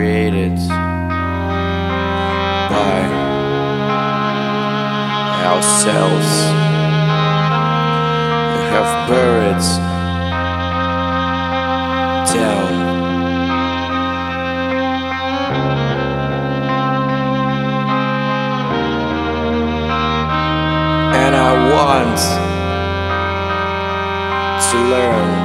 created by ourselves. We have buried down. And I want to learn